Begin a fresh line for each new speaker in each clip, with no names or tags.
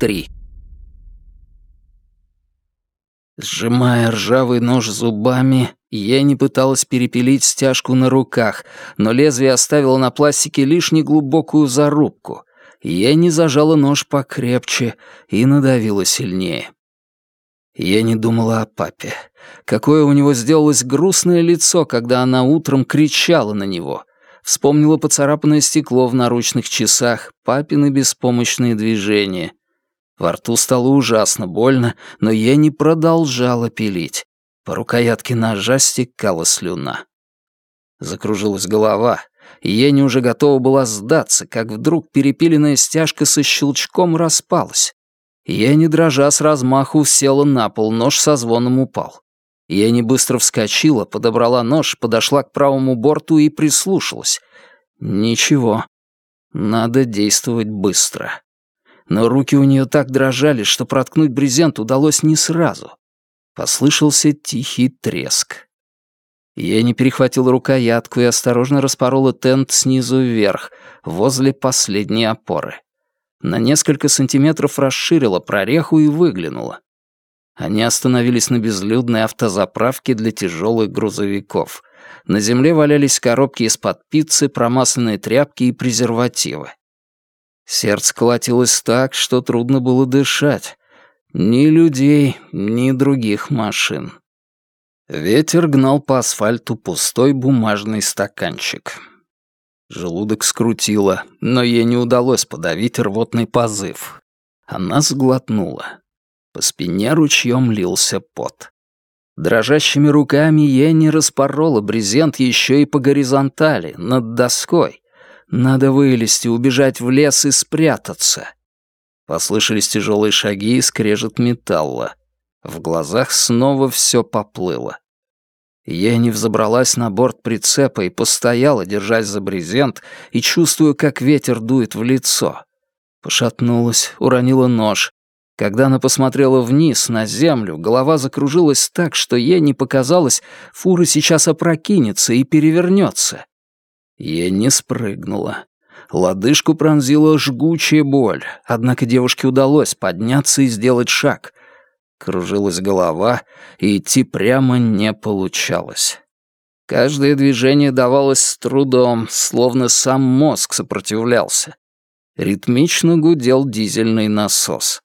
три. Сжимая ржавый нож зубами, я не пыталась перепилить стяжку на руках, но лезвие оставило на пластике лишь неглубокую зарубку. Я не зажала нож покрепче и надавила сильнее. Я не думала о папе. Какое у него сделалось грустное лицо, когда она утром кричала на него. Вспомнила поцарапанное стекло в наручных часах, папины беспомощные движения. Во рту стало ужасно больно, но я не продолжала пилить. По рукоятке ножа стекала слюна. Закружилась голова, и Ени уже готова была сдаться, как вдруг перепиленная стяжка со щелчком распалась. Не дрожа с размаху, села на пол, нож со звоном упал. Не быстро вскочила, подобрала нож, подошла к правому борту и прислушалась. Ничего. Надо действовать быстро. Но руки у нее так дрожали, что проткнуть брезент удалось не сразу. Послышался тихий треск. Не перехватил рукоятку и осторожно распорола тент снизу вверх, возле последней опоры на несколько сантиметров расширила прореху и выглянула. Они остановились на безлюдной автозаправке для тяжелых грузовиков. На земле валялись коробки из-под пиццы, промасленные тряпки и презервативы. Сердце колотилось так, что трудно было дышать. Ни людей, ни других машин. Ветер гнал по асфальту пустой бумажный стаканчик. Желудок скрутило, но ей не удалось подавить рвотный позыв. Она сглотнула. По спине ручьем лился пот. Дрожащими руками ей не распорола брезент еще и по горизонтали, над доской. Надо вылезти, убежать в лес и спрятаться. Послышались тяжелые шаги и скрежет металла. В глазах снова все поплыло. Ени взобралась на борт прицепа и постояла, держась за брезент, и чувствуя, как ветер дует в лицо. Пошатнулась, уронила нож. Когда она посмотрела вниз, на землю, голова закружилась так, что ей не показалось, фура сейчас опрокинется и перевернется. Ей не спрыгнула. Лодыжку пронзила жгучая боль, однако девушке удалось подняться и сделать шаг. Кружилась голова, и идти прямо не получалось. Каждое движение давалось с трудом, словно сам мозг сопротивлялся. Ритмично гудел дизельный насос.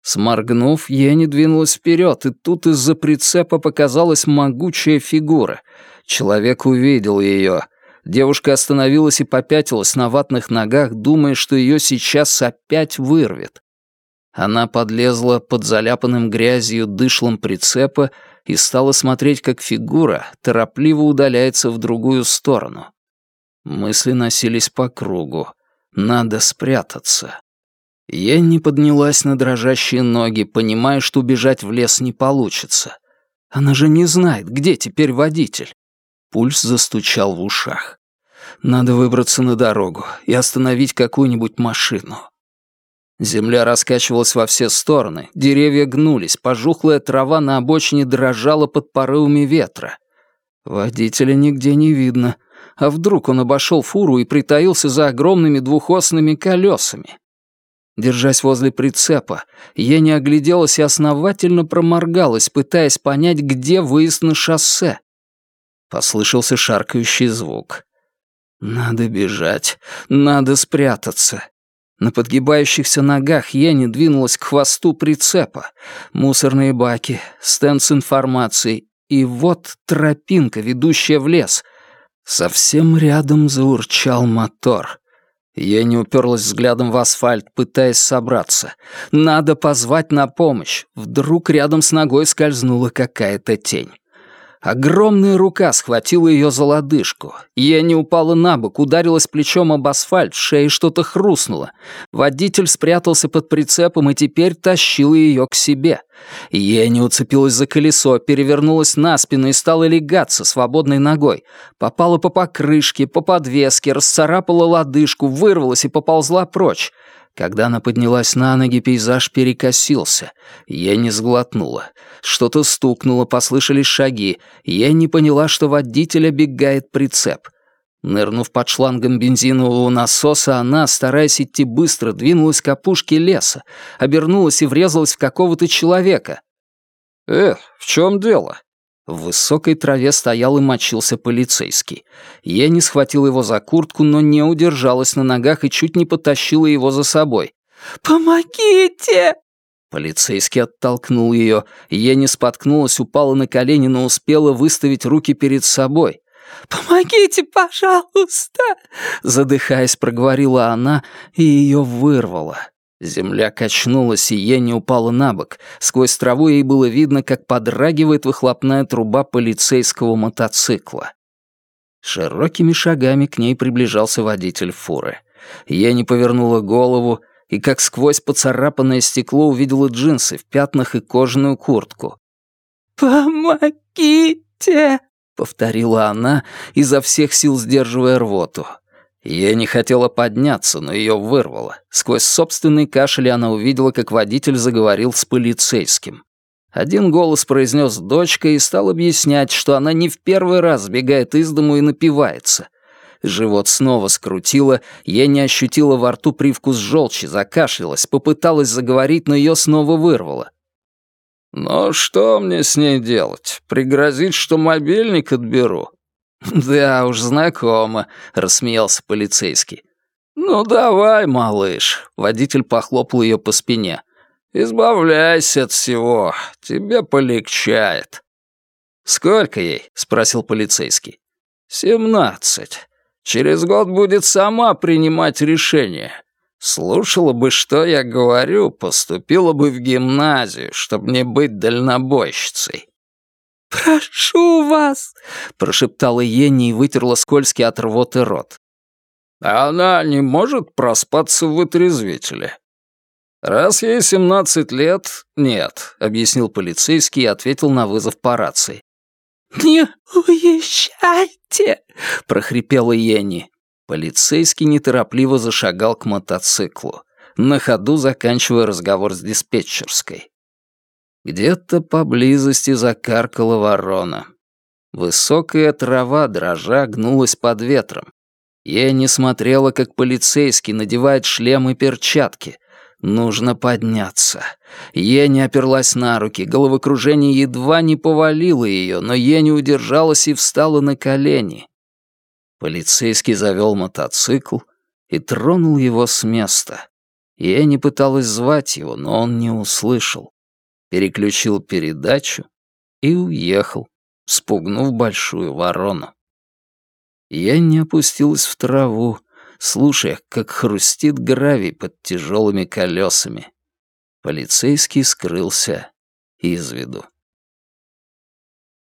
Сморгнув, Ени двинулась вперед, и тут из-за прицепа показалась могучая фигура. Человек увидел ее. Девушка остановилась и попятилась на ватных ногах, думая, что ее сейчас опять вырвет. Она подлезла под заляпанным грязью дышлом прицепа и стала смотреть, как фигура торопливо удаляется в другую сторону. Мысли носились по кругу. Надо спрятаться. Я не поднялась на дрожащие ноги, понимая, что убежать в лес не получится. Она же не знает, где теперь водитель. Пульс застучал в ушах. Надо выбраться на дорогу и остановить какую-нибудь машину. Земля раскачивалась во все стороны, деревья гнулись, пожухлая трава на обочине дрожала под порывами ветра. Водителя нигде не видно. А вдруг он обошел фуру и притаился за огромными двухосными колесами? Держась возле прицепа, я не огляделась и основательно проморгалась, пытаясь понять, где выезд на шоссе. Послышался шаркающий звук. Надо бежать, надо спрятаться. На подгибающихся ногах Ени двинулась к хвосту прицепа. Мусорные баки, стенд с информацией. И вот тропинка, ведущая в лес. Совсем рядом заурчал мотор. Ени уперлась взглядом в асфальт, пытаясь собраться. Надо позвать на помощь. Вдруг рядом с ногой скользнула какая-то тень. Огромная рука схватила ее за лодыжку. Не упала на бок, ударилась плечом об асфальт, шея что-то хрустнуло. Водитель спрятался под прицепом и теперь тащил ее к себе. Не уцепилась за колесо, перевернулась на спину и стала легаться свободной ногой. Попала по покрышке, по подвеске, расцарапала лодыжку, вырвалась и поползла прочь. Когда она поднялась на ноги, пейзаж перекосился. Я не сглотнула. Что-то стукнуло, послышались шаги. Я не поняла, что водитель обегает прицеп. Нырнув под шлангом бензинового насоса, она, стараясь идти быстро, двинулась к опушке леса, обернулась и врезалась в какого-то человека. «Э, в чем дело?» В высокой траве стоял и мочился полицейский. Не схватила его за куртку, но не удержалась на ногах и чуть не потащила его за собой. «Помогите!» Полицейский оттолкнул ее. Не споткнулась, упала на колени, но успела выставить руки перед собой. «Помогите, пожалуйста!» Задыхаясь, проговорила она, и ее вырвало. Земля качнулась, и Енни упала на бок. Сквозь траву ей было видно, как подрагивает выхлопная труба полицейского мотоцикла. Широкими шагами к ней приближался водитель фуры. Енни повернула голову и, как сквозь поцарапанное стекло, увидела джинсы в пятнах и кожаную куртку. «Помогите!» — повторила она, изо всех сил сдерживая рвоту. Я не хотела подняться, но ее вырвало. Сквозь собственный кашель она увидела, как водитель заговорил с полицейским. Один голос произнес «дочка» и стал объяснять, что она не в первый раз сбегает из дому и напивается. Живот снова скрутило, я не ощутила во рту привкус желчи, закашлялась, попыталась заговорить, но ее снова вырвало. «Но что мне с ней делать? Пригрозить, что мобильник отберу?» «Да уж, знакомо», — рассмеялся полицейский. «Ну давай, малыш», — водитель похлопал ее по спине. «Избавляйся от всего, тебе полегчает». «Сколько ей?» — спросил полицейский. «Семнадцать. Через год будет сама принимать решение. Слушала бы, что я говорю, поступила бы в гимназию, чтобы не быть дальнобойщицей». «Прошу вас!» — прошептала Енни и вытерла скользкий от рвоты рот. «Она не может проспаться в вытрезвителе». «Раз ей семнадцать лет, нет», — объяснил полицейский и ответил на вызов по рации. «Не уезжайте!» — прохрипела Енни. Полицейский неторопливо зашагал к мотоциклу, на ходу заканчивая разговор с диспетчерской. Где-то поблизости закаркала ворона. Высокая трава дрожа гнулась под ветром. Я не смотрела, как полицейский надевает шлем и перчатки. Нужно подняться. Не оперлась на руки, головокружение едва не повалило ее, но не удержалась и встала на колени. Полицейский завел мотоцикл и тронул его с места. Не пыталась звать его, но он не услышал. Переключил передачу и уехал, спугнув большую ворону. Я не опустилась в траву, слушая, как хрустит гравий под тяжелыми колесами. Полицейский скрылся из виду.